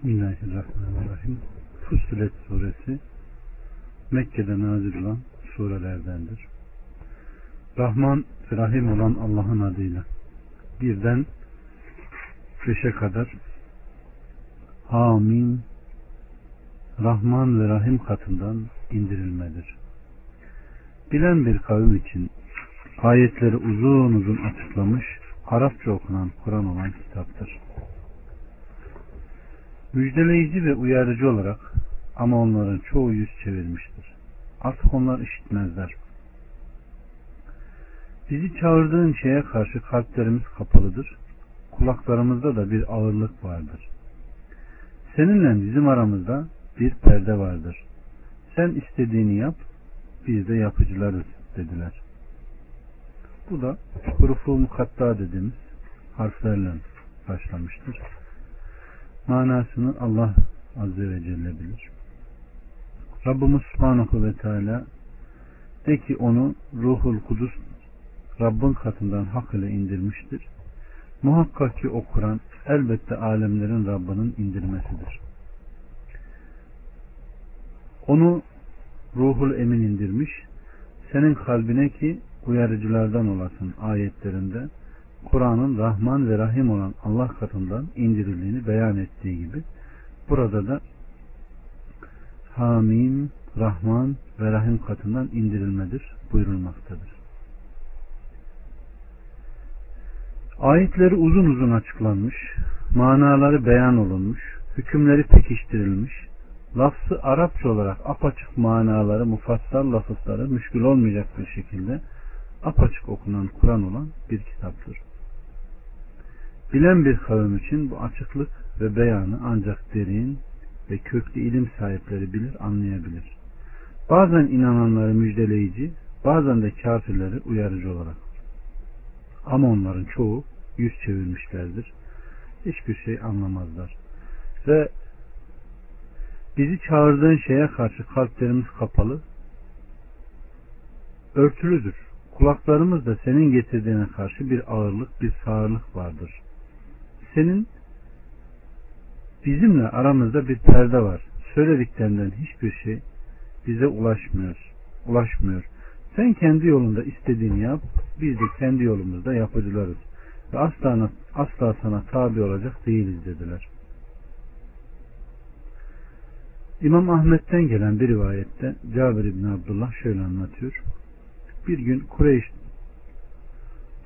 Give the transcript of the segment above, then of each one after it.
Bismillahirrahmanirrahim. Fussilet suresi Mekke'de nazil olan surelerdendir. Rahman ve Rahim olan Allah'ın adıyla birden beşe kadar Amin Rahman ve Rahim katından indirilmedir. Bilen bir kavim için ayetleri uzun uzun açıklamış Arapça okunan Kur'an olan kitaptır müjdeleyici ve uyarıcı olarak ama onların çoğu yüz çevirmiştir. Artık onlar işitmezler. Bizi çağırdığın şeye karşı kalplerimiz kapalıdır. Kulaklarımızda da bir ağırlık vardır. Seninle bizim aramızda bir perde vardır. Sen istediğini yap, biz de yapıcılarız dediler. Bu da hurufu mukatta dediğimiz harflerle başlamıştır. Manasını Allah Azze ve Celle bilir. Rabbimiz Subhanahu ve Teala de ki onu Ruhul Kudüs Rabbin katından hak ile indirmiştir. Muhakkak ki o Kur'an elbette alemlerin Rabbinin indirmesidir. Onu Ruhul Emin indirmiş. Senin kalbine ki uyarıcılardan olasın ayetlerinde Kur'an'ın Rahman ve Rahim olan Allah katından indirildiğini beyan ettiği gibi burada da Hamim, Rahman ve Rahim katından indirilmedir buyurulmaktadır. Ayetleri uzun uzun açıklanmış, manaları beyan olunmuş, hükümleri pekiştirilmiş, lafzı Arapça olarak apaçık manaları, mufassal lafızları müşkül olmayacak bir şekilde apaçık okunan Kur'an olan bir kitaptır. Bilen bir kavim için bu açıklık ve beyanı ancak derin ve köklü ilim sahipleri bilir, anlayabilir. Bazen inananları müjdeleyici, bazen de kafirleri uyarıcı olarak. Ama onların çoğu yüz çevirmişlerdir. Hiçbir şey anlamazlar. Ve bizi çağırdığın şeye karşı kalplerimiz kapalı, örtülüdür. Kulaklarımız da senin getirdiğine karşı bir ağırlık, bir sağırlık vardır senin bizimle aramızda bir perde var. Söylediklerinden hiçbir şey bize ulaşmıyor. Ulaşmıyor. Sen kendi yolunda istediğini yap. Biz de kendi yolumuzda yapıcılarız. Ve asla, asla sana tabi olacak değiliz dediler. İmam Ahmet'ten gelen bir rivayette Cabir İbni Abdullah şöyle anlatıyor. Bir gün Kureyş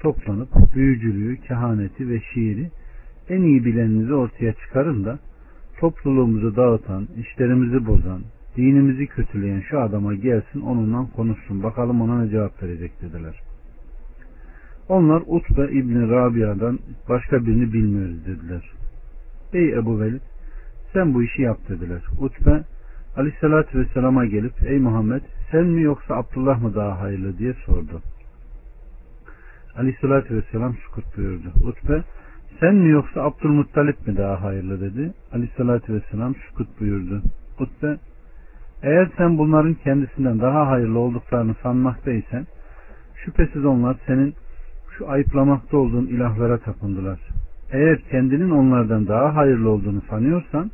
toplanıp büyücülüğü, kehaneti ve şiiri en iyi bileninizi ortaya çıkarın da topluluğumuzu dağıtan, işlerimizi bozan, dinimizi kötüleyen şu adama gelsin onunla konuşsun bakalım ona ne cevap verecek dediler. Onlar Utbe İbni Rabia'dan başka birini bilmiyoruz dediler. Ey Ebu Velid sen bu işi yap dediler. Utbe Aleyhisselatü Vesselam'a gelip ey Muhammed sen mi yoksa Abdullah mı daha hayırlı diye sordu. Aleyhisselatü Vesselam sukut buyurdu. Utbe sen mi yoksa Abdülmuttalip mi daha hayırlı dedi. Aleyhissalatü vesselam sükut buyurdu. Utbe eğer sen bunların kendisinden daha hayırlı olduklarını sanmaktaysan şüphesiz onlar senin şu ayıplamakta olduğun ilahlara tapındılar. Eğer kendinin onlardan daha hayırlı olduğunu sanıyorsan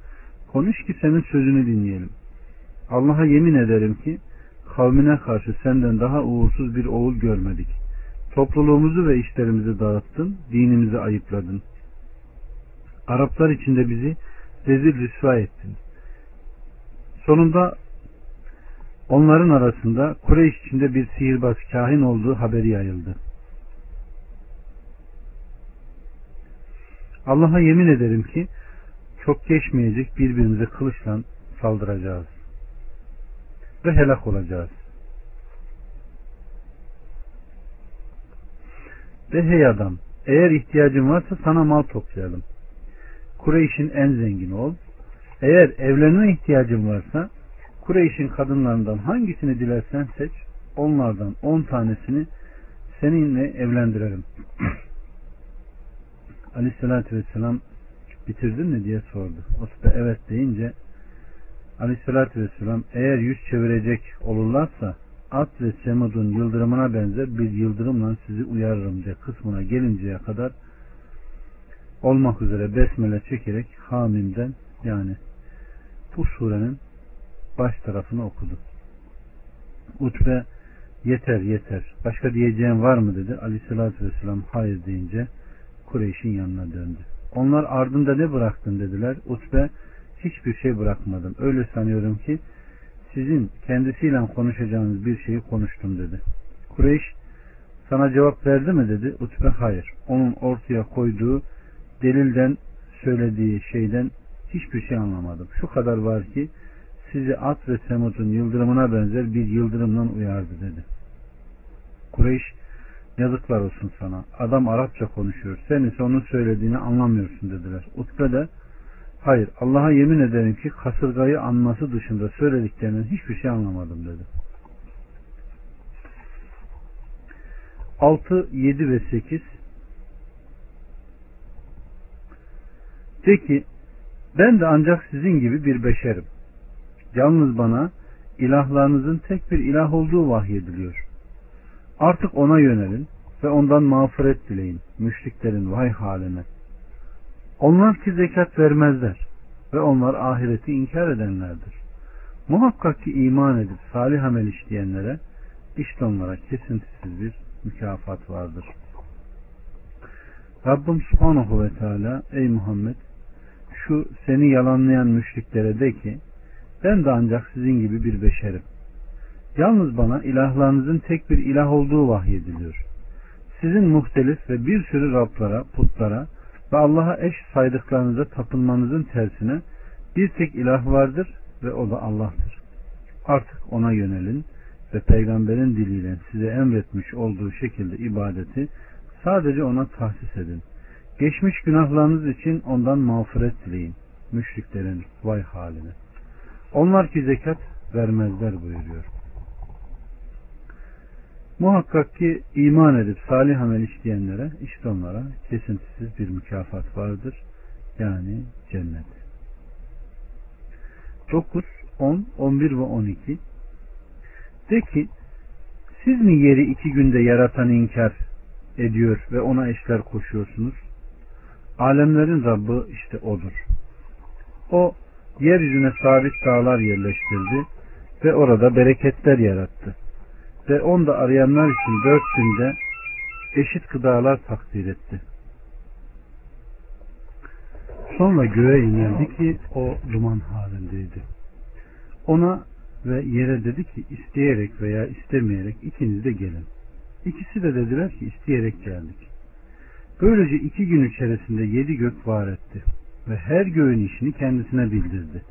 konuş ki senin sözünü dinleyelim. Allah'a yemin ederim ki kavmine karşı senden daha uğursuz bir oğul görmedik. Topluluğumuzu ve işlerimizi dağıttın, dinimizi ayıpladın. Araplar içinde bizi rezil rüsva ettin. Sonunda onların arasında Kureyş içinde bir sihirbaz kahin olduğu haberi yayıldı. Allah'a yemin ederim ki çok geçmeyecek birbirimize kılıçla saldıracağız. Ve helak olacağız. Ve hey adam eğer ihtiyacın varsa sana mal toplayalım. Kureyş'in en zengini ol. Eğer evlenme ihtiyacın varsa Kureyş'in kadınlarından hangisini dilersen seç. Onlardan on tanesini seninle evlendirelim. Aleyhissalatü vesselam bitirdin mi diye sordu. Osbe evet deyince Aleyhissalatü vesselam eğer yüz çevirecek olurlarsa At ve Semud'un yıldırımına benzer bir yıldırımla sizi uyarırım diye kısmına gelinceye kadar olmak üzere besmele çekerek Hamim'den yani bu surenin baş tarafını okudu. Utbe yeter yeter başka diyeceğim var mı dedi. Aleyhissalatü vesselam hayır deyince Kureyş'in yanına döndü. Onlar ardında ne bıraktın dediler. Utbe hiçbir şey bırakmadım. Öyle sanıyorum ki sizin kendisiyle konuşacağınız bir şeyi konuştum dedi. Kureyş sana cevap verdi mi dedi. Utbe hayır. Onun ortaya koyduğu delilden söylediği şeyden hiçbir şey anlamadım. Şu kadar var ki sizi at ve semutun yıldırımına benzer bir yıldırımdan uyardı dedi. Kureyş yazıklar olsun sana. Adam Arapça konuşuyor. Sen ise onun söylediğini anlamıyorsun dediler. Utbe de hayır Allah'a yemin ederim ki kasırgayı anması dışında söylediklerinden hiçbir şey anlamadım dedi. 6, 7 ve 8 De ki ben de ancak sizin gibi bir beşerim. Yalnız bana ilahlarınızın tek bir ilah olduğu vahyediliyor. Artık ona yönelin ve ondan mağfiret dileyin. Müşriklerin vay haline. Onlar ki zekat vermezler ve onlar ahireti inkar edenlerdir. Muhakkak ki iman edip salih amel işleyenlere işte onlara kesintisiz bir mükafat vardır. Rabbim Subhanahu ve Teala ey Muhammed şu seni yalanlayan müşriklere de ki ben de ancak sizin gibi bir beşerim. Yalnız bana ilahlarınızın tek bir ilah olduğu vahyediliyor. Sizin muhtelif ve bir sürü Rablara, putlara ve Allah'a eş saydıklarınıza tapınmanızın tersine bir tek ilah vardır ve o da Allah'tır. Artık ona yönelin ve peygamberin diliyle size emretmiş olduğu şekilde ibadeti sadece ona tahsis edin. Geçmiş günahlarınız için ondan mağfiret dileyin. Müşriklerin vay haline. Onlar ki zekat vermezler buyuruyor. Muhakkak ki iman edip salih amel işleyenlere işte onlara kesintisiz bir mükafat vardır. Yani cennet. 9, 10, 11 ve 12 De ki siz mi yeri iki günde yaratan inkar ediyor ve ona eşler koşuyorsunuz? Alemlerin Rabbi işte odur. O yeryüzüne sabit dağlar yerleştirdi ve orada bereketler yarattı. Ve onda arayanlar için dört günde eşit gıdalar takdir etti. Sonra göğe inildi ki o duman halindeydi. Ona ve yere dedi ki isteyerek veya istemeyerek ikiniz de gelin. İkisi de dediler ki isteyerek geldik. Böylece iki gün içerisinde yedi gök var etti ve her göğün işini kendisine bildirdi.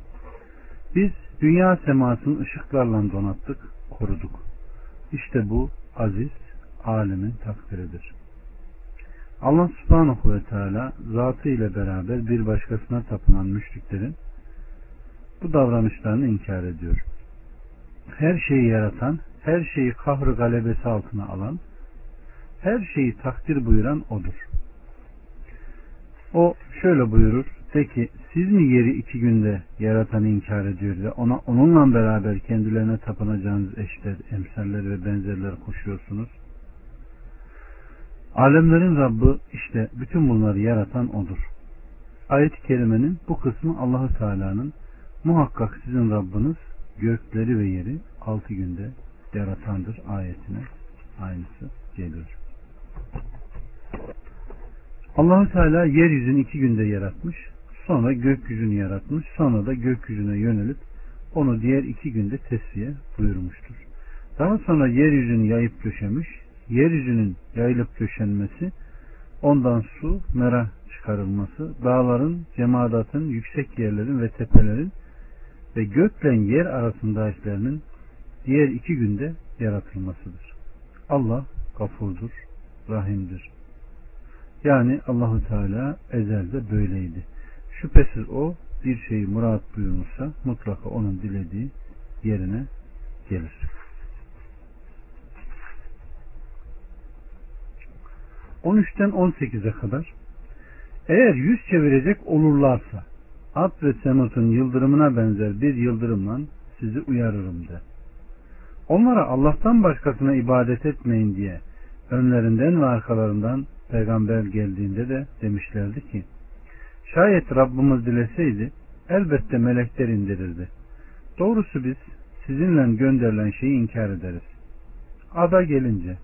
Biz dünya semasını ışıklarla donattık, koruduk. İşte bu aziz, alemin takdiridir. Allah subhanahu ve teala zatı ile beraber bir başkasına tapınan müşriklerin bu davranışlarını inkar ediyor. Her şeyi yaratan, her şeyi kahrı galebesi altına alan, her şeyi takdir buyuran odur. O şöyle buyurur. De ki siz mi yeri iki günde yaratanı inkar ediyor ve ona onunla beraber kendilerine tapınacağınız eşler, emsaller ve benzerler koşuyorsunuz? Alemlerin Rabbi işte bütün bunları yaratan odur. Ayet-i kerimenin bu kısmı Allahu Teala'nın muhakkak sizin Rabbiniz gökleri ve yeri altı günde yaratandır ayetine aynısı geliyor. Allahu Teala yeryüzünü iki günde yaratmış, sonra gökyüzünü yaratmış, sonra da gökyüzüne yönelip onu diğer iki günde tesviye buyurmuştur. Daha sonra yeryüzünü yayıp döşemiş, yeryüzünün yayılıp döşenmesi, ondan su, mera çıkarılması, dağların, cemadatın, yüksek yerlerin ve tepelerin ve gökle yer arasındakilerinin diğer iki günde yaratılmasıdır. Allah gafurdur, rahimdir. Yani Allahu Teala ezelde böyleydi. Şüphesiz o bir şeyi murat buyurmuşsa mutlaka onun dilediği yerine gelir. ...13'ten 18'e kadar... ...eğer yüz çevirecek olurlarsa... ...Ad ve Semut'un yıldırımına benzer bir yıldırımla... ...sizi uyarırım de. Onlara Allah'tan başkasına ibadet etmeyin diye... ...önlerinden ve arkalarından peygamber geldiğinde de demişlerdi ki Şayet Rabbimiz dileseydi elbette melekler indirirdi. Doğrusu biz sizinle gönderilen şeyi inkar ederiz. Ada gelince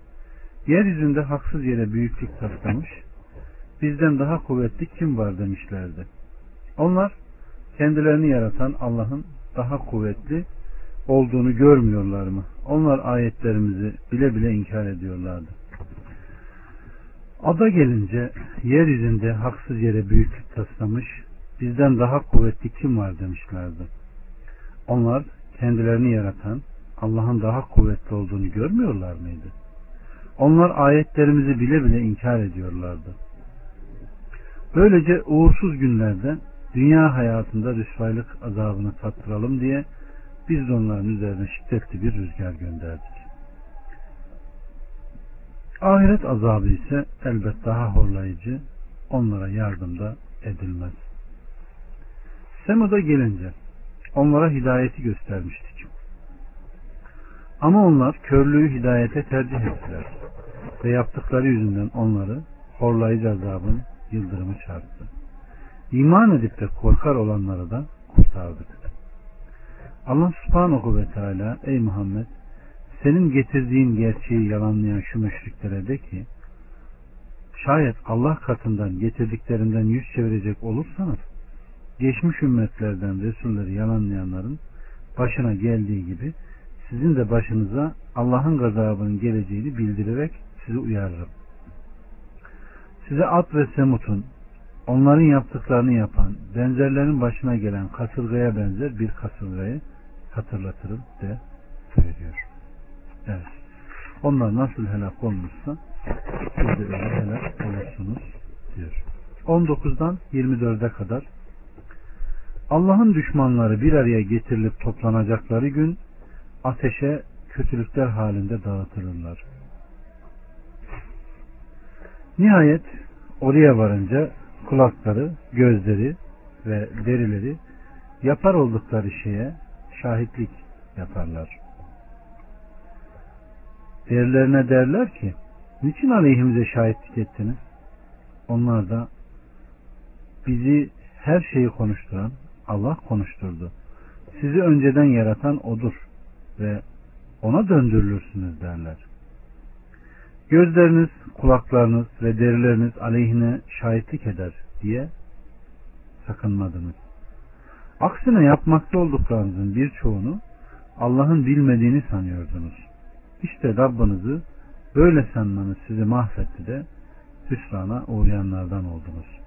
yeryüzünde haksız yere büyüklük taslamış, bizden daha kuvvetli kim var demişlerdi. Onlar kendilerini yaratan Allah'ın daha kuvvetli olduğunu görmüyorlar mı? Onlar ayetlerimizi bile bile inkar ediyorlardı. Ada gelince yeryüzünde haksız yere büyüklük taslamış, bizden daha kuvvetli kim var demişlerdi. Onlar kendilerini yaratan Allah'ın daha kuvvetli olduğunu görmüyorlar mıydı? Onlar ayetlerimizi bile bile inkar ediyorlardı. Böylece uğursuz günlerde dünya hayatında rüsvaylık azabını tattıralım diye biz onların üzerine şiddetli bir rüzgar gönderdik. Ahiret azabı ise elbet daha horlayıcı, onlara yardımda edilmez. Semud'a gelince onlara hidayeti göstermiştik. Ama onlar körlüğü hidayete tercih ettiler ve yaptıkları yüzünden onları horlayıcı azabın yıldırımı çarptı. İman edip de korkar olanları da kurtardık. Allah subhanahu ve teala ey Muhammed senin getirdiğin gerçeği yalanlayan şu müşriklere de ki şayet Allah katından getirdiklerinden yüz çevirecek olursanız geçmiş ümmetlerden Resulleri yalanlayanların başına geldiği gibi sizin de başınıza Allah'ın gazabının geleceğini bildirerek sizi uyarırım. Size At ve Semut'un onların yaptıklarını yapan, benzerlerin başına gelen kasırgaya benzer bir kasırgayı hatırlatırım de söylüyor. Evet. Onlar nasıl helak olmuşsa siz de öyle helak olursunuz diyor. 19'dan 24'e kadar Allah'ın düşmanları bir araya getirilip toplanacakları gün ateşe kötülükler halinde dağıtılırlar. Nihayet oraya varınca kulakları, gözleri ve derileri yapar oldukları şeye şahitlik yaparlar. Derilerine derler ki niçin aleyhimize şahitlik ettiniz? Onlar da bizi her şeyi konuşturan Allah konuşturdu. Sizi önceden yaratan odur ve ona döndürülürsünüz derler. Gözleriniz, kulaklarınız ve derileriniz aleyhine şahitlik eder diye sakınmadınız. Aksine yapmakta olduklarınızın birçoğunu Allah'ın bilmediğini sanıyordunuz. İşte Rabbinizi böyle sanmanız sizi mahvetti de hüsrana uğrayanlardan oldunuz.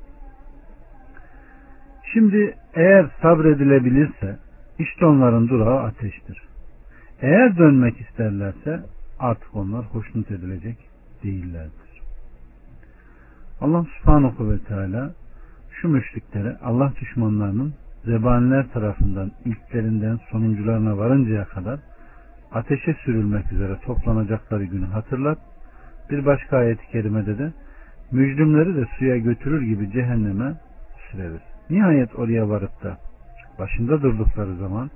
Şimdi eğer sabredilebilirse işte onların durağı ateştir. Eğer dönmek isterlerse artık onlar hoşnut edilecek değillerdir. Allah subhanahu ve teala şu müşriklere Allah düşmanlarının zebaniler tarafından ilklerinden sonuncularına varıncaya kadar ateşe sürülmek üzere toplanacakları günü hatırlat. Bir başka ayet-i kerimede de mücrimleri de suya götürür gibi cehenneme süreriz. Nihayet oraya varıp da başında durdukları zaman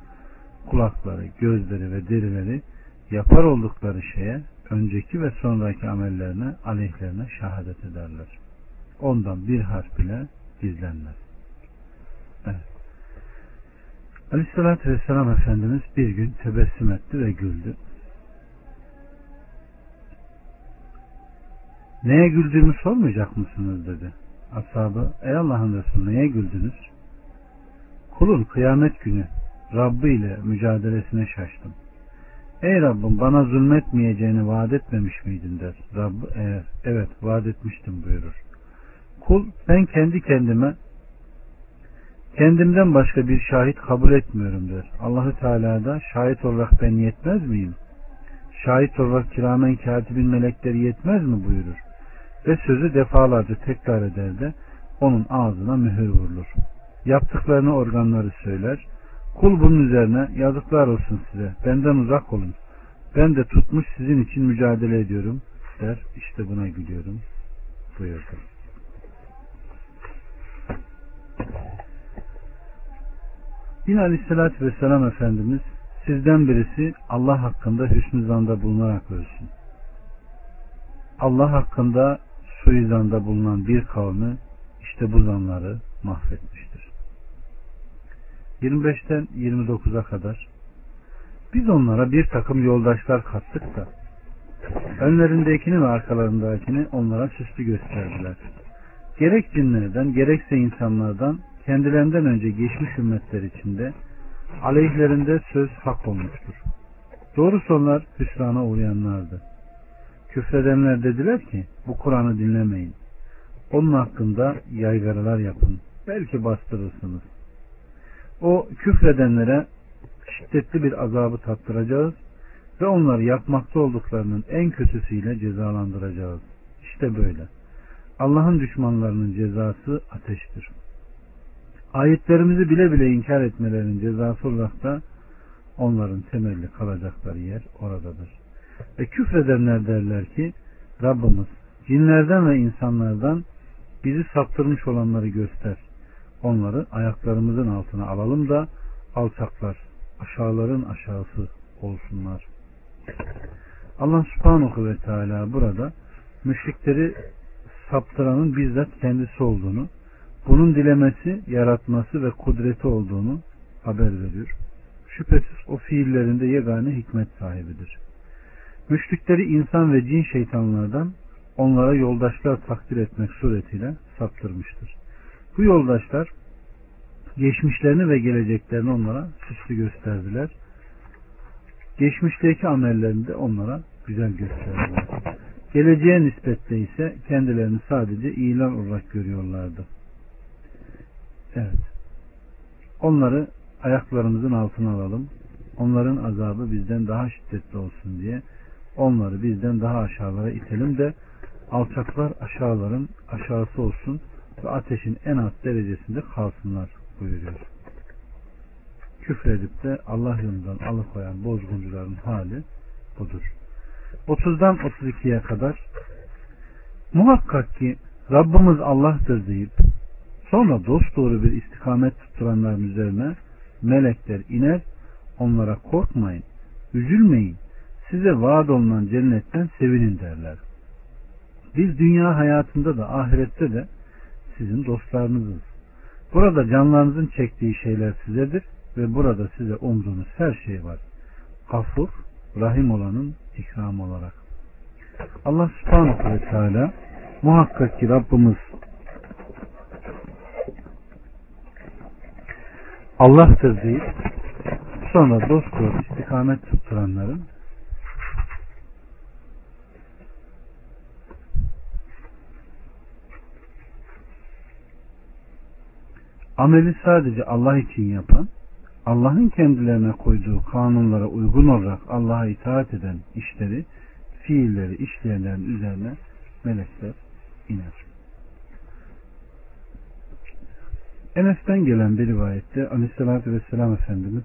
kulakları, gözleri ve derileri yapar oldukları şeye önceki ve sonraki amellerine, aleyhlerine şehadet ederler. Ondan bir harf bile gizlenmez. Evet. Aleyhissalatü Vesselam Efendimiz bir gün tebessüm etti ve güldü. Neye güldüğümü sormayacak mısınız dedi. Ashabı ey Allah'ın Resulü neye güldünüz? Kulun kıyamet günü Rabbi ile mücadelesine şaştım. Ey Rabbim bana zulmetmeyeceğini vaat etmemiş miydin der. Rabbi eğer evet vaat etmiştim buyurur. Kul ben kendi kendime kendimden başka bir şahit kabul etmiyorum der. Allahü Teala da şahit olarak ben yetmez miyim? Şahit olarak kiramen katibin melekleri yetmez mi buyurur. Ve sözü defalarca tekrar eder de onun ağzına mühür vurulur. Yaptıklarını organları söyler. Kul bunun üzerine yazıklar olsun size. Benden uzak olun. Ben de tutmuş sizin için mücadele ediyorum der. İşte buna gülüyorum buyurdu. Yine Aleyhisselatü Vesselam Efendimiz sizden birisi Allah hakkında hüsnü zanda bulunarak ölsün. Allah hakkında suizanda bulunan bir kavmi işte bu zanları mahvetmiştir. 25'ten 29'a kadar biz onlara bir takım yoldaşlar kattık da önlerindekini ve arkalarındakini onlara süslü gösterdiler. Gerek cinlerden gerekse insanlardan kendilerinden önce geçmiş ümmetler içinde aleyhlerinde söz hak olmuştur. Doğrusu onlar hüsrana uğrayanlardı. Küfredenler dediler ki bu Kur'an'ı dinlemeyin. Onun hakkında yaygaralar yapın. Belki bastırırsınız. O küfredenlere şiddetli bir azabı tattıracağız ve onları yapmakta olduklarının en kötüsüyle cezalandıracağız. İşte böyle. Allah'ın düşmanlarının cezası ateştir. Ayetlerimizi bile bile inkar etmelerinin cezası olarak da onların temelli kalacakları yer oradadır. Ve küfredenler derler ki Rabbimiz cinlerden ve insanlardan bizi saptırmış olanları göster. Onları ayaklarımızın altına alalım da alçaklar, aşağıların aşağısı olsunlar. Allah subhanahu ve teala burada müşrikleri saptıranın bizzat kendisi olduğunu, bunun dilemesi, yaratması ve kudreti olduğunu haber veriyor. Şüphesiz o fiillerinde yegane hikmet sahibidir. Müşrikleri insan ve cin şeytanlardan onlara yoldaşlar takdir etmek suretiyle saptırmıştır. Bu yoldaşlar geçmişlerini ve geleceklerini onlara süslü gösterdiler. Geçmişteki amellerini de onlara güzel gösterdiler. Geleceğe nispetle ise kendilerini sadece ilan olarak görüyorlardı. Evet. Onları ayaklarımızın altına alalım. Onların azabı bizden daha şiddetli olsun diye onları bizden daha aşağılara itelim de alçaklar aşağıların aşağısı olsun ve ateşin en alt derecesinde kalsınlar buyuruyor. Küfredip de Allah yolundan alıkoyan bozguncuların hali budur. 30'dan 32'ye kadar muhakkak ki Rabbimiz Allah'tır deyip sonra dosdoğru bir istikamet tutturanların üzerine melekler iner onlara korkmayın, üzülmeyin, size vaat olunan cennetten sevinin derler. Biz dünya hayatında da ahirette de sizin dostlarınızız. Burada canlarınızın çektiği şeyler sizedir ve burada size umduğunuz her şey var. Gafur, Rahim olanın ikram olarak. Allah subhanahu ve teala muhakkak ki Rabbimiz Allah'tır deyip sonra dost doğru istikamet tutturanların ameli sadece Allah için yapan, Allah'ın kendilerine koyduğu kanunlara uygun olarak Allah'a itaat eden işleri, fiilleri işleyenlerin üzerine melekler iner. Enes'ten gelen bir rivayette Aleyhisselatü Vesselam Efendimiz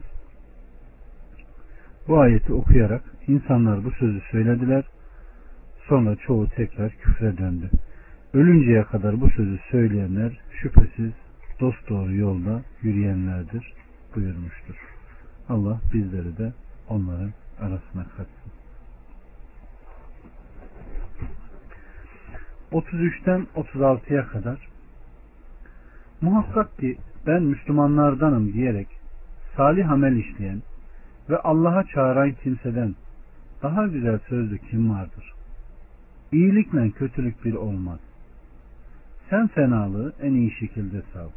bu ayeti okuyarak insanlar bu sözü söylediler. Sonra çoğu tekrar küfre döndü. Ölünceye kadar bu sözü söyleyenler şüphesiz dost doğru yolda yürüyenlerdir buyurmuştur. Allah bizleri de onların arasına katsın. 33'ten 36'ya kadar muhakkak ki ben Müslümanlardanım diyerek salih amel işleyen ve Allah'a çağıran kimseden daha güzel sözlü kim vardır? İyilikle kötülük bir olmaz. Sen fenalığı en iyi şekilde sav.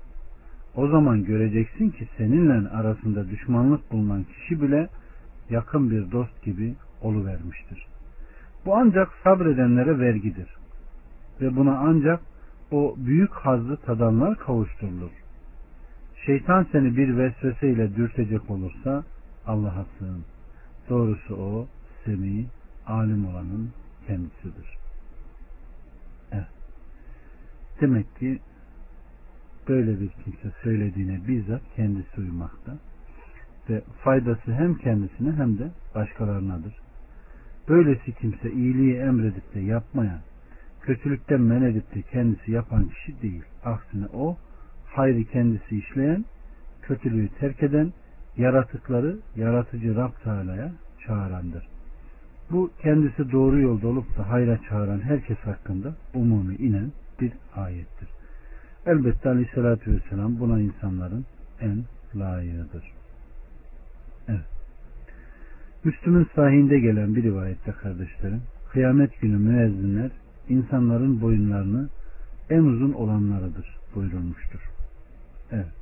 O zaman göreceksin ki seninle arasında düşmanlık bulunan kişi bile yakın bir dost gibi oluvermiştir. Bu ancak sabredenlere vergidir. Ve buna ancak o büyük hazzı tadanlar kavuşturulur. Şeytan seni bir vesveseyle dürtecek olursa Allah'a sığın. Doğrusu o semi, alim olanın kendisidir. Evet. Demek ki böyle bir kimse söylediğine bizzat kendisi uymakta ve faydası hem kendisine hem de başkalarınadır. Böylesi kimse iyiliği emredip de yapmayan, kötülükten men edip de kendisi yapan kişi değil. Aksine o, hayrı kendisi işleyen, kötülüğü terk eden, yaratıkları yaratıcı Rab Teala'ya çağırandır. Bu kendisi doğru yolda olup da hayra çağıran herkes hakkında umumi inen bir ayettir. Elbette Aleyhisselatü Vesselam buna insanların en layığıdır. Evet. Müslüm'ün sahihinde gelen bir rivayette kardeşlerim, kıyamet günü müezzinler insanların boyunlarını en uzun olanlarıdır buyurulmuştur. Evet.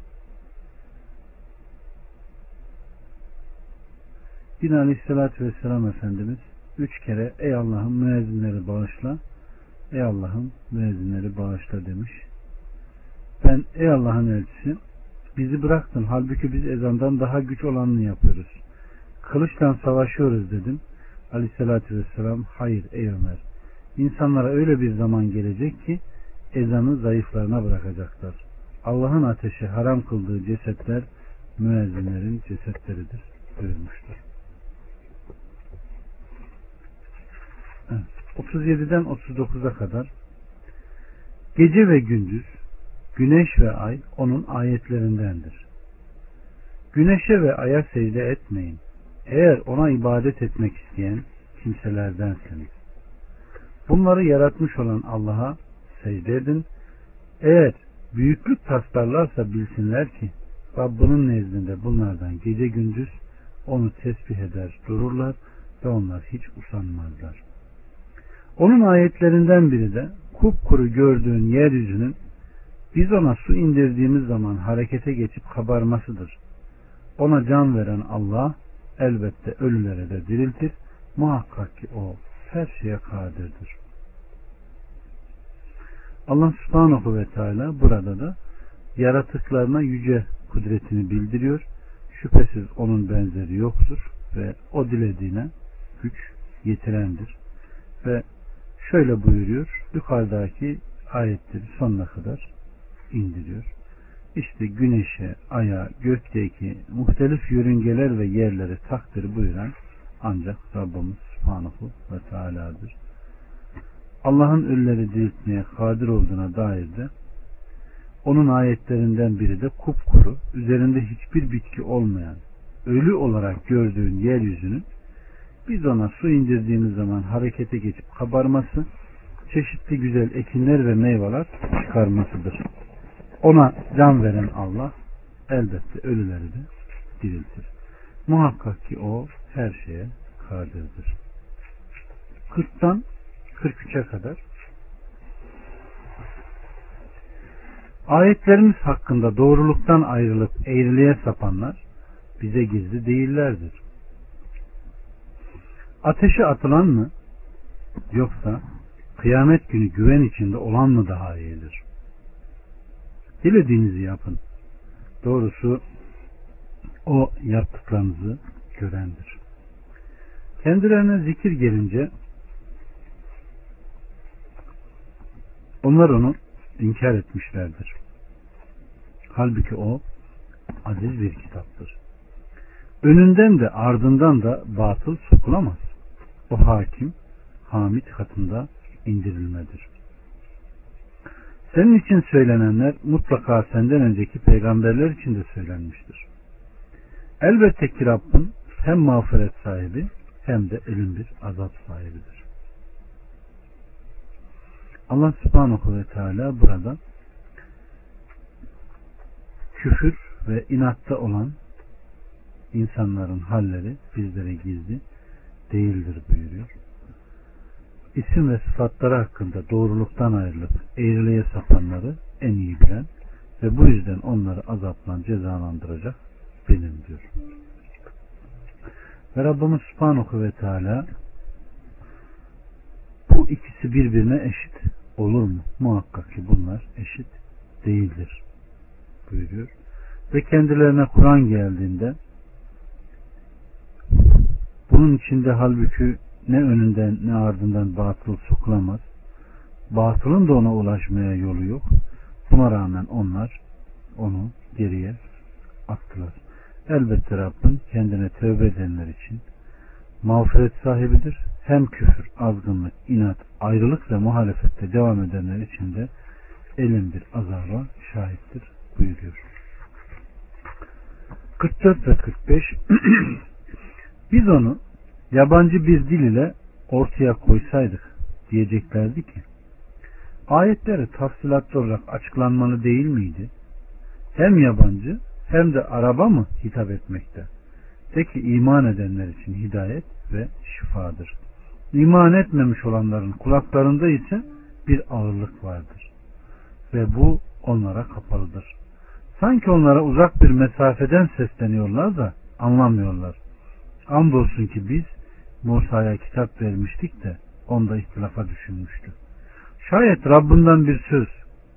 Yine Aleyhisselatü Vesselam Efendimiz üç kere ey Allah'ım müezzinleri bağışla ey Allah'ım müezzinleri bağışla demiş. Ben ey Allah'ın elçisi bizi bıraktın halbuki biz ezandan daha güç olanını yapıyoruz. Kılıçla savaşıyoruz dedim. Aleyhissalatü vesselam hayır ey Ömer. İnsanlara öyle bir zaman gelecek ki ezanı zayıflarına bırakacaklar. Allah'ın ateşi haram kıldığı cesetler müezzinlerin cesetleridir buyurmuştur. 37'den 39'a kadar gece ve gündüz güneş ve ay onun ayetlerindendir. Güneşe ve aya secde etmeyin. Eğer ona ibadet etmek isteyen kimselerdensiniz. Bunları yaratmış olan Allah'a secde edin. Eğer büyüklük taslarlarsa bilsinler ki Rabbinin nezdinde bunlardan gece gündüz onu tesbih eder dururlar ve onlar hiç usanmazlar. Onun ayetlerinden biri de kupkuru gördüğün yeryüzünün biz ona su indirdiğimiz zaman harekete geçip kabarmasıdır. Ona can veren Allah elbette ölülere de diriltir. Muhakkak ki o her şeye kadirdir. Allah subhanahu ve teala burada da yaratıklarına yüce kudretini bildiriyor. Şüphesiz onun benzeri yoktur ve o dilediğine güç yetirendir. Ve şöyle buyuruyor. Yukarıdaki ayetleri sonuna kadar indiriyor. İşte güneşe, aya, gökteki muhtelif yörüngeler ve yerleri takdir buyuran ancak Rabbimiz Subhanahu ve Teala'dır. Allah'ın ölüleri diriltmeye kadir olduğuna dair de onun ayetlerinden biri de kupkuru, üzerinde hiçbir bitki olmayan, ölü olarak gördüğün yeryüzünün biz ona su indirdiğimiz zaman harekete geçip kabarması, çeşitli güzel ekinler ve meyveler çıkarmasıdır. Ona can veren Allah elbette ölüleri de diriltir. Muhakkak ki o her şeye kadirdir. 40'tan 43'e kadar Ayetlerimiz hakkında doğruluktan ayrılıp eğriliğe sapanlar bize gizli değillerdir. Ateşe atılan mı yoksa kıyamet günü güven içinde olan mı daha iyidir? Dilediğinizi yapın. Doğrusu o yaptıklarınızı görendir. Kendilerine zikir gelince onlar onu inkar etmişlerdir. Halbuki o aziz bir kitaptır. Önünden de ardından da batıl sokulamaz. O hakim, hamid katında indirilmedir. Senin için söylenenler mutlaka senden önceki peygamberler için de söylenmiştir. Elbette ki Rabbin hem mağfiret sahibi hem de ölüm bir azap sahibidir. Allah subhanahu ve teala burada küfür ve inatta olan insanların halleri bizlere gizli değildir buyuruyor. İsim ve sıfatları hakkında doğruluktan ayrılıp eğriliğe sapanları en iyi bilen ve bu yüzden onları azapla cezalandıracak benim diyor. Ve Rabbimiz Subhanahu ve Teala bu ikisi birbirine eşit olur mu? Muhakkak ki bunlar eşit değildir buyuruyor. Ve kendilerine Kur'an geldiğinde bunun içinde halbuki ne önünden ne ardından batıl sokulamaz. Batılın da ona ulaşmaya yolu yok. Buna rağmen onlar onu geriye attılar. Elbette Rabbin kendine tövbe edenler için mağfiret sahibidir. Hem küfür, azgınlık, inat, ayrılık ve muhalefette devam edenler için de elin bir azaba şahittir buyuruyor. 44 ve 45 Biz onu yabancı bir dil ile ortaya koysaydık diyeceklerdi ki ayetleri tafsilatlı olarak açıklanmalı değil miydi? Hem yabancı hem de araba mı hitap etmekte? De iman edenler için hidayet ve şifadır. İman etmemiş olanların kulaklarında ise bir ağırlık vardır. Ve bu onlara kapalıdır. Sanki onlara uzak bir mesafeden sesleniyorlar da anlamıyorlar. Andolsun ki biz Musa'ya kitap vermiştik de onda ihtilafa düşünmüştü. Şayet Rabbinden bir söz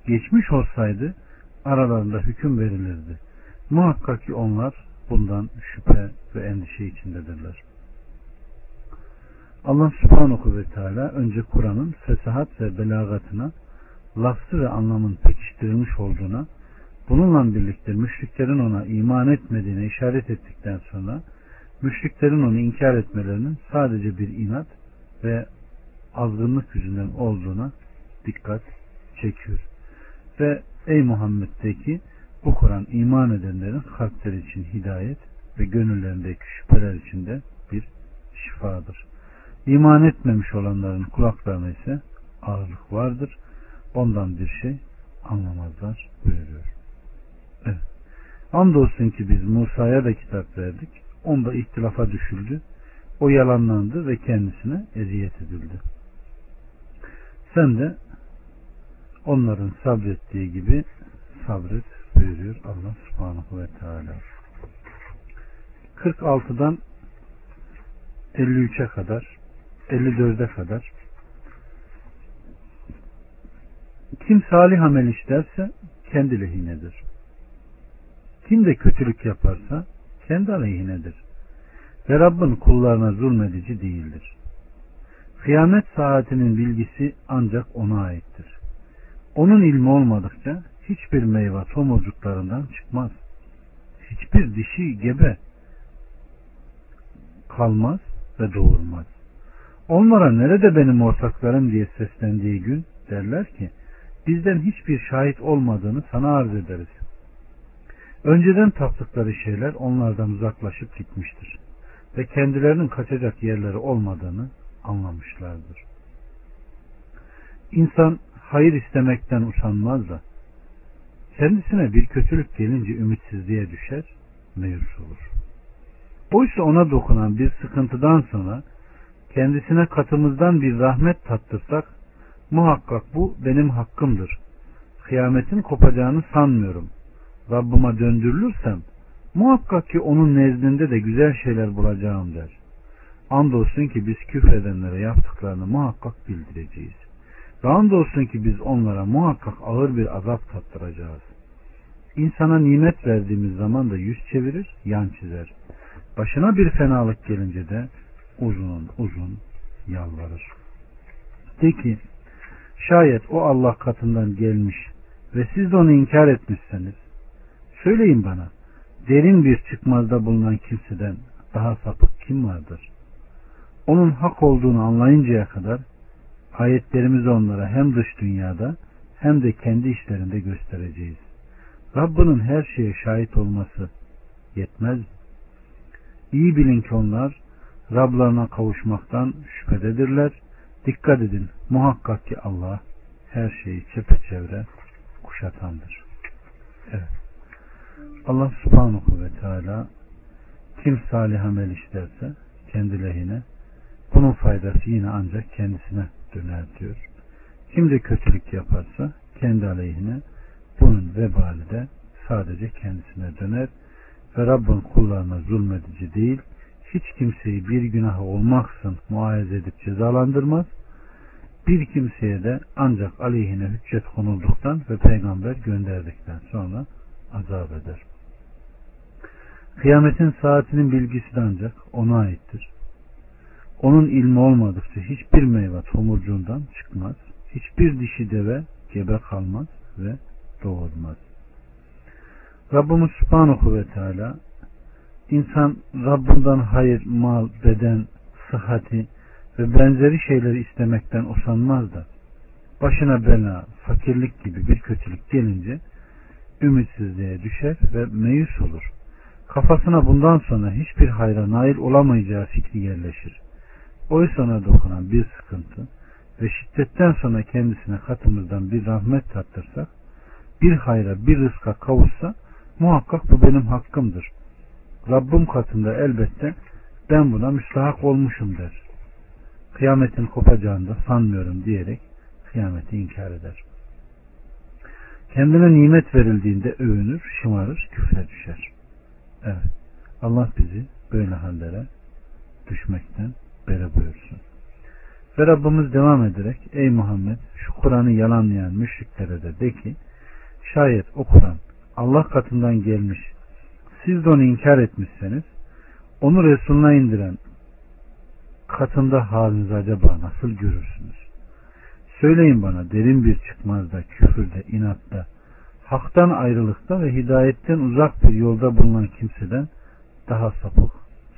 geçmiş olsaydı aralarında hüküm verilirdi. Muhakkak ki onlar bundan şüphe ve endişe içindedirler. Allah subhanahu ve teala önce Kur'an'ın fesahat ve belagatına, lafzı ve anlamın pekiştirilmiş olduğuna, bununla birlikte müşriklerin ona iman etmediğine işaret ettikten sonra, müşriklerin onu inkar etmelerinin sadece bir inat ve azgınlık yüzünden olduğuna dikkat çekiyor. Ve ey Muhammed'deki bu Kur'an iman edenlerin kalpleri için hidayet ve gönüllerindeki şüpheler için de bir şifadır. İman etmemiş olanların kulaklarına ise ağırlık vardır. Ondan bir şey anlamazlar buyuruyor. Evet. Andolsun ki biz Musa'ya da kitap verdik. Onda ihtilafa düşüldü. O yalanlandı ve kendisine eziyet edildi. Sen de onların sabrettiği gibi sabret buyuruyor Allah subhanahu ve teala. 46'dan 53'e kadar 54'e kadar kim salih amel işlerse kendi lehinedir. Kim de kötülük yaparsa kendi aleyhinedir. Ve Rabbin kullarına zulmedici değildir. Kıyamet saatinin bilgisi ancak ona aittir. Onun ilmi olmadıkça hiçbir meyve tomurcuklarından çıkmaz. Hiçbir dişi gebe kalmaz ve doğurmaz. Onlara nerede benim ortaklarım diye seslendiği gün derler ki bizden hiçbir şahit olmadığını sana arz ederiz. Önceden taptıkları şeyler onlardan uzaklaşıp gitmiştir ve kendilerinin kaçacak yerleri olmadığını anlamışlardır. İnsan hayır istemekten usanmaz da kendisine bir kötülük gelince ümitsizliğe düşer, meyus olur. Oysa ona dokunan bir sıkıntıdan sonra kendisine katımızdan bir rahmet tattırsak muhakkak bu benim hakkımdır. Kıyametin kopacağını sanmıyorum. Rabbıma döndürülürsem muhakkak ki onun nezdinde de güzel şeyler bulacağım der. Andolsun ki biz küfredenlere yaptıklarını muhakkak bildireceğiz. Ve andolsun ki biz onlara muhakkak ağır bir azap tattıracağız. İnsana nimet verdiğimiz zaman da yüz çevirir, yan çizer. Başına bir fenalık gelince de uzun uzun yalvarır. De ki şayet o Allah katından gelmiş ve siz de onu inkar etmişseniz söyleyin bana derin bir çıkmazda bulunan kimseden daha sapık kim vardır? Onun hak olduğunu anlayıncaya kadar ayetlerimizi onlara hem dış dünyada hem de kendi işlerinde göstereceğiz. Rabbinin her şeye şahit olması yetmez? İyi bilin ki onlar Rablarına kavuşmaktan şüphededirler. Dikkat edin muhakkak ki Allah her şeyi çepeçevre kuşatandır. Evet. Allah subhanahu ve teala kim salih amel işlerse kendi lehine bunun faydası yine ancak kendisine döner diyor. Kim de kötülük yaparsa kendi aleyhine bunun vebali de sadece kendisine döner ve Rabbin kullarına zulmedici değil hiç kimseyi bir günahı olmaksın muayez edip cezalandırmaz. Bir kimseye de ancak aleyhine hüccet konulduktan ve peygamber gönderdikten sonra azap eder. Kıyametin saatinin bilgisi de ancak ona aittir. Onun ilmi olmadıkça hiçbir meyve tomurcuğundan çıkmaz. Hiçbir dişi deve gebe kalmaz ve doğurmaz. Rabbimiz Subhanahu ve Teala İnsan Rabbinden hayır, mal, beden, sıhhati ve benzeri şeyleri istemekten usanmaz da başına bela, fakirlik gibi bir kötülük gelince ümitsizliğe düşer ve meyus olur. Kafasına bundan sonra hiçbir hayra nail olamayacağı fikri yerleşir. Oysa ona dokunan bir sıkıntı ve şiddetten sonra kendisine katımızdan bir rahmet tattırsak, bir hayra, bir rızka kavuşsa, muhakkak bu benim hakkımdır. Rabbim katında elbette ben buna müstahak olmuşum der. Kıyametin kopacağını da sanmıyorum diyerek kıyameti inkar eder. Kendine nimet verildiğinde övünür, şımarır, küfre düşer. Evet. Allah bizi böyle hallere düşmekten beri buyursun. Ve Rabbimiz devam ederek ey Muhammed şu Kur'an'ı yalanlayan müşriklere de de ki şayet o Kur'an Allah katından gelmiş siz de onu inkar etmişseniz onu Resulüne indiren katında halinizi acaba nasıl görürsünüz? Söyleyin bana derin bir çıkmazda, küfürde, inatta, haktan ayrılıkta ve hidayetten uzak bir yolda bulunan kimseden daha sapık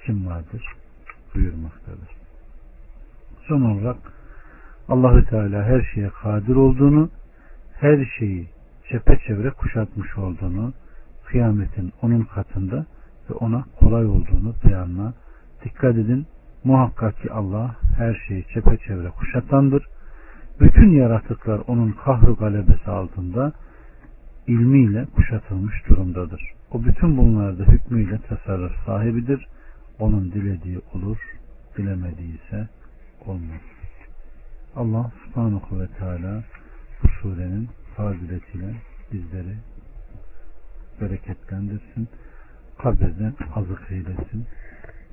kim vardır? buyurmaktadır. Son olarak Allahü Teala her şeye kadir olduğunu, her şeyi çepeçevre kuşatmış olduğunu, kıyametin onun katında ve ona kolay olduğunu beyanla dikkat edin. Muhakkak ki Allah her şeyi çepeçevre kuşatandır. Bütün yaratıklar onun kahru galebesi altında ilmiyle kuşatılmış durumdadır. O bütün bunlarda hükmüyle tasarruf sahibidir. Onun dilediği olur, dilemediği ise olmaz. Allah subhanahu ve teala bu surenin faziletiyle bizleri bereketlendirsin. Kabirden azık eylesin.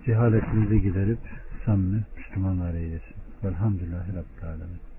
Cehaletimizi giderip samimi Müslümanlar eylesin. Velhamdülillahi Rabbil Alemin.